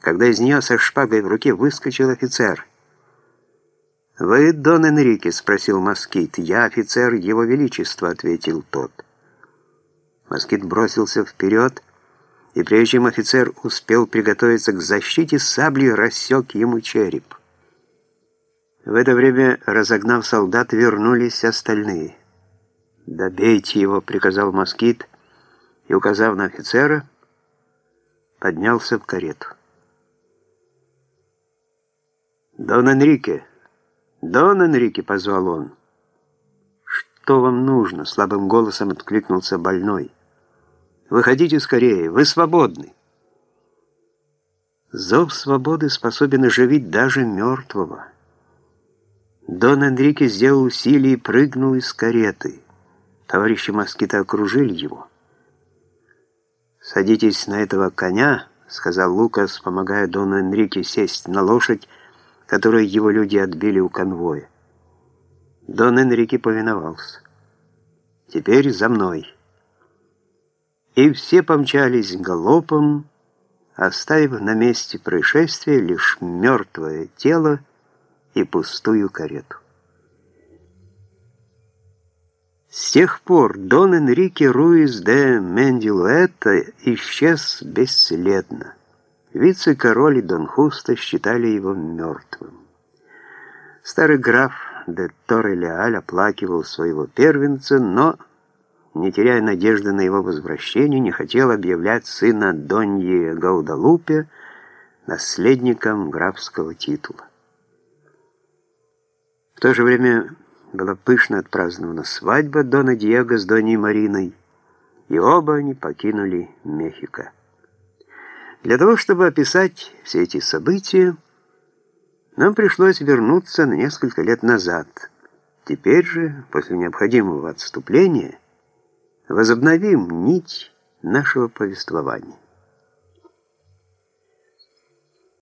когда из нее со шпагой в руке выскочил офицер. «Вы Дон Энрике?» — спросил Москит. «Я офицер Его Величества», — ответил тот. Москит бросился вперед, и прежде чем офицер успел приготовиться к защите, саблей рассек ему череп. В это время, разогнав солдат, вернулись остальные. «Добейте его», — приказал Москит, и, указав на офицера, поднялся в карету. «Дон Энрике! Дон Энрике!» — позвал он. «Что вам нужно?» — слабым голосом откликнулся больной. «Выходите скорее, вы свободны!» Зов свободы способен оживить даже мертвого. Дон Энрике сделал усилие и прыгнул из кареты. Товарищи москита окружили его. «Садитесь на этого коня», — сказал Лукас, помогая Дону Энрике сесть на лошадь, которую его люди отбили у конвоя. Дон Энрике повиновался. «Теперь за мной». И все помчались галопом, оставив на месте происшествия лишь мертвое тело и пустую карету. С тех пор Дон Энрике Руис де Мендилуэта исчез бесследно. Вице-король Дон Хуста считали его мертвым. Старый граф де Торре-Леаль оплакивал своего первенца, но, не теряя надежды на его возвращение, не хотел объявлять сына Доньи Гаудалупе наследником графского титула. В то же время была пышно отпразднована свадьба Дона Диего с Доней Мариной, и оба они покинули Мехико. Для того, чтобы описать все эти события, нам пришлось вернуться на несколько лет назад. Теперь же, после необходимого отступления, возобновим нить нашего повествования.